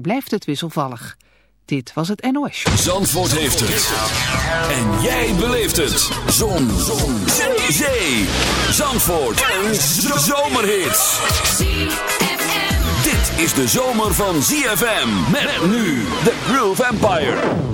blijft het wisselvallig. Dit was het NOS. Zandvoort heeft het. En jij beleeft het. Zon. Zon. Zee. Zandvoort. Een zomerhit. Dit is de zomer van ZFM. Met nu de Groove Empire.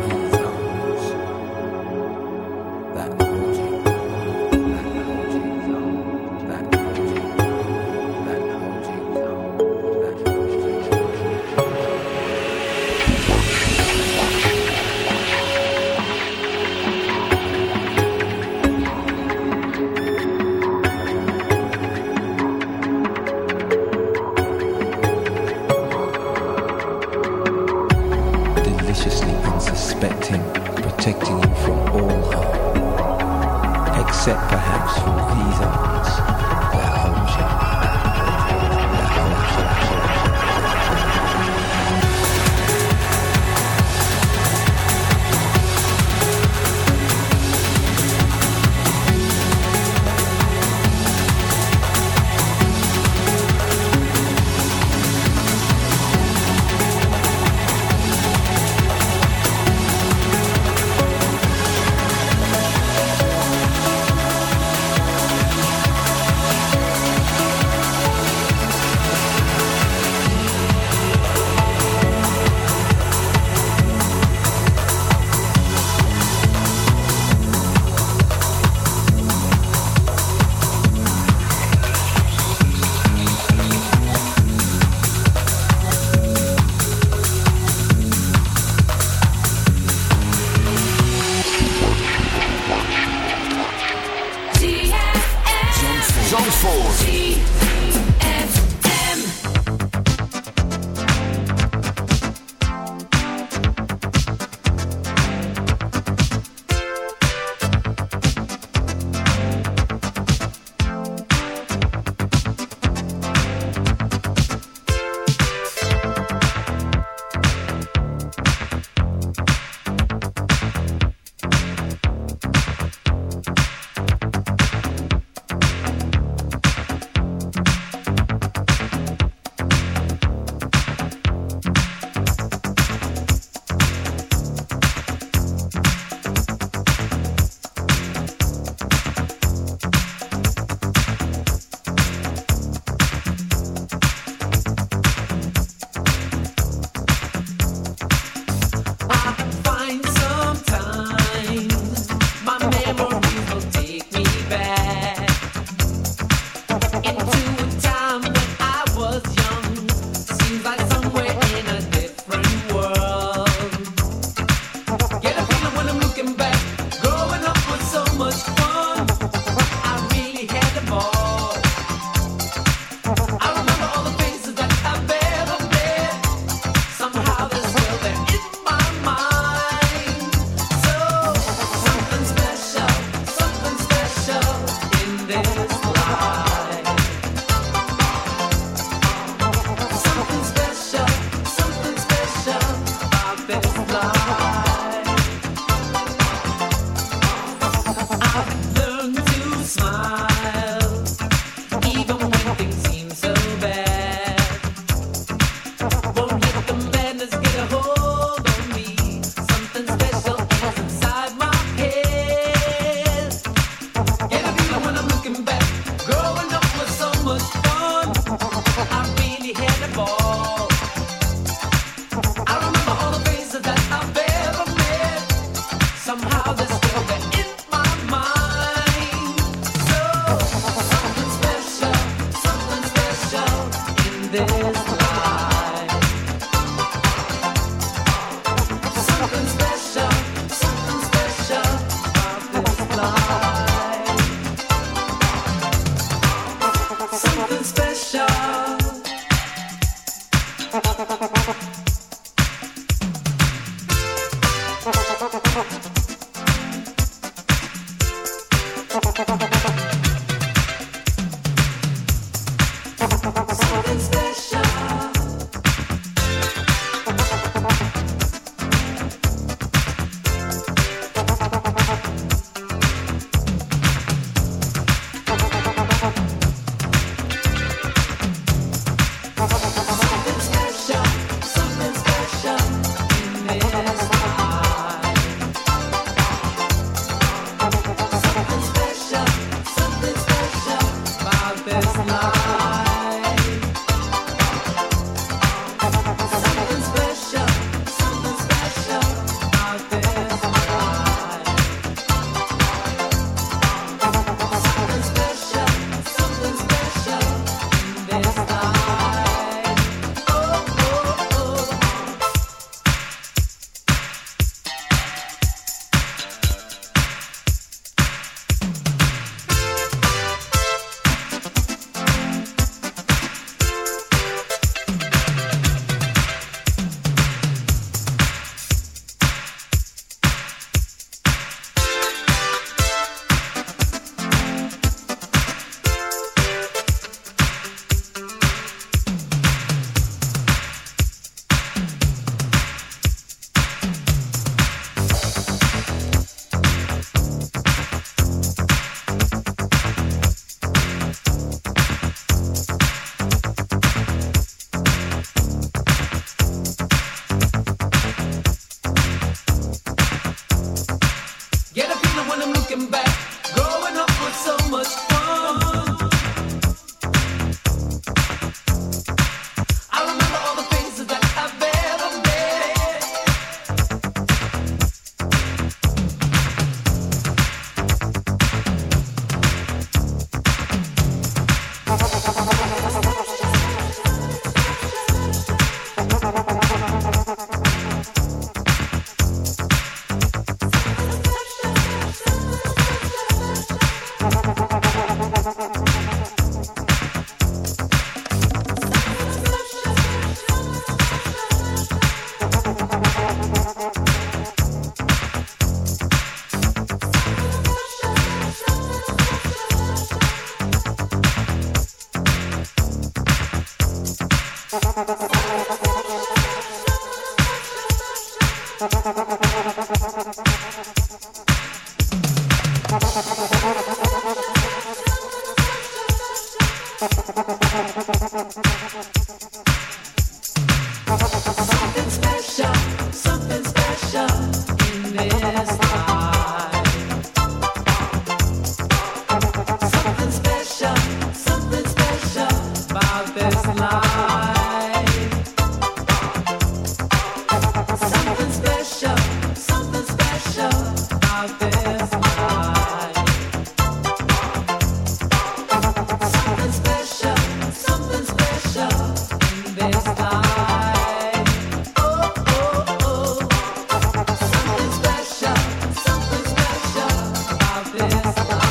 ba ba ba.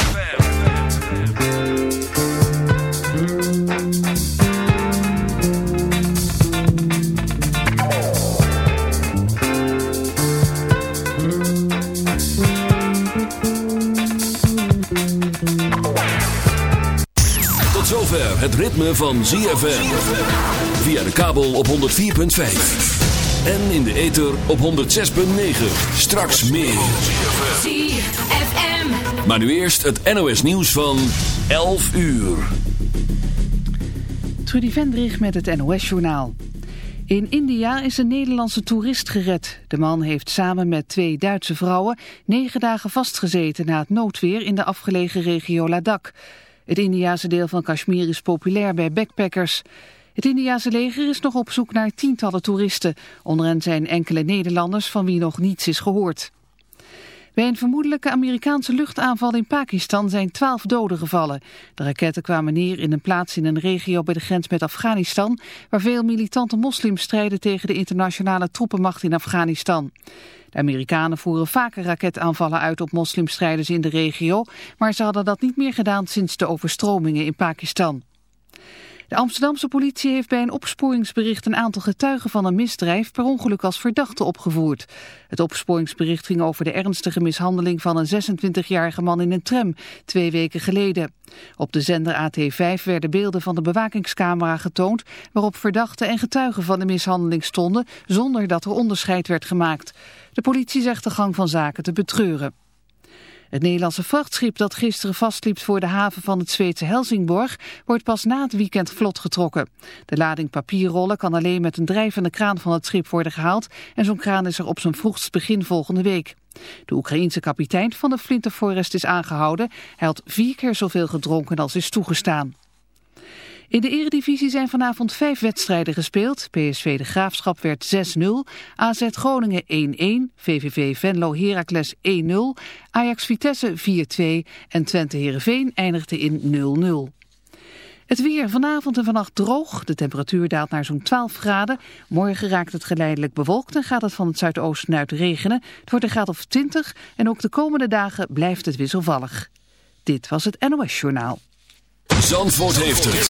Het ritme van ZFM. Via de kabel op 104.5. En in de ether op 106.9. Straks meer. ZFM. Maar nu eerst het NOS nieuws van 11 uur. Trudy Vendrich met het NOS-journaal. In India is een Nederlandse toerist gered. De man heeft samen met twee Duitse vrouwen negen dagen vastgezeten na het noodweer in de afgelegen regio Ladakh. Het Indiase deel van Kashmir is populair bij backpackers. Het Indiase leger is nog op zoek naar tientallen toeristen. Onder hen zijn enkele Nederlanders van wie nog niets is gehoord. Bij een vermoedelijke Amerikaanse luchtaanval in Pakistan zijn twaalf doden gevallen. De raketten kwamen neer in een plaats in een regio bij de grens met Afghanistan... waar veel militante moslims strijden tegen de internationale troepenmacht in Afghanistan. De Amerikanen voeren vaker raketaanvallen uit op moslimstrijders in de regio... maar ze hadden dat niet meer gedaan sinds de overstromingen in Pakistan. De Amsterdamse politie heeft bij een opsporingsbericht een aantal getuigen van een misdrijf per ongeluk als verdachte opgevoerd. Het opsporingsbericht ging over de ernstige mishandeling van een 26-jarige man in een tram twee weken geleden. Op de zender AT5 werden beelden van de bewakingscamera getoond waarop verdachten en getuigen van de mishandeling stonden zonder dat er onderscheid werd gemaakt. De politie zegt de gang van zaken te betreuren. Het Nederlandse vrachtschip dat gisteren vastliep voor de haven van het Zweedse Helsingborg wordt pas na het weekend vlot getrokken. De lading papierrollen kan alleen met een drijvende kraan van het schip worden gehaald en zo'n kraan is er op zijn vroegst begin volgende week. De Oekraïense kapitein van de Flinter Forest is aangehouden. Hij had vier keer zoveel gedronken als is toegestaan. In de eredivisie zijn vanavond vijf wedstrijden gespeeld. PSV De Graafschap werd 6-0, AZ Groningen 1-1, VVV Venlo Heracles 1-0, Ajax Vitesse 4-2 en Twente Heerenveen eindigde in 0-0. Het weer vanavond en vannacht droog. De temperatuur daalt naar zo'n 12 graden. Morgen raakt het geleidelijk bewolkt en gaat het van het zuidoosten uit regenen. Het wordt een graad of 20 en ook de komende dagen blijft het wisselvallig. Dit was het NOS Journaal. Zandvoort heeft het.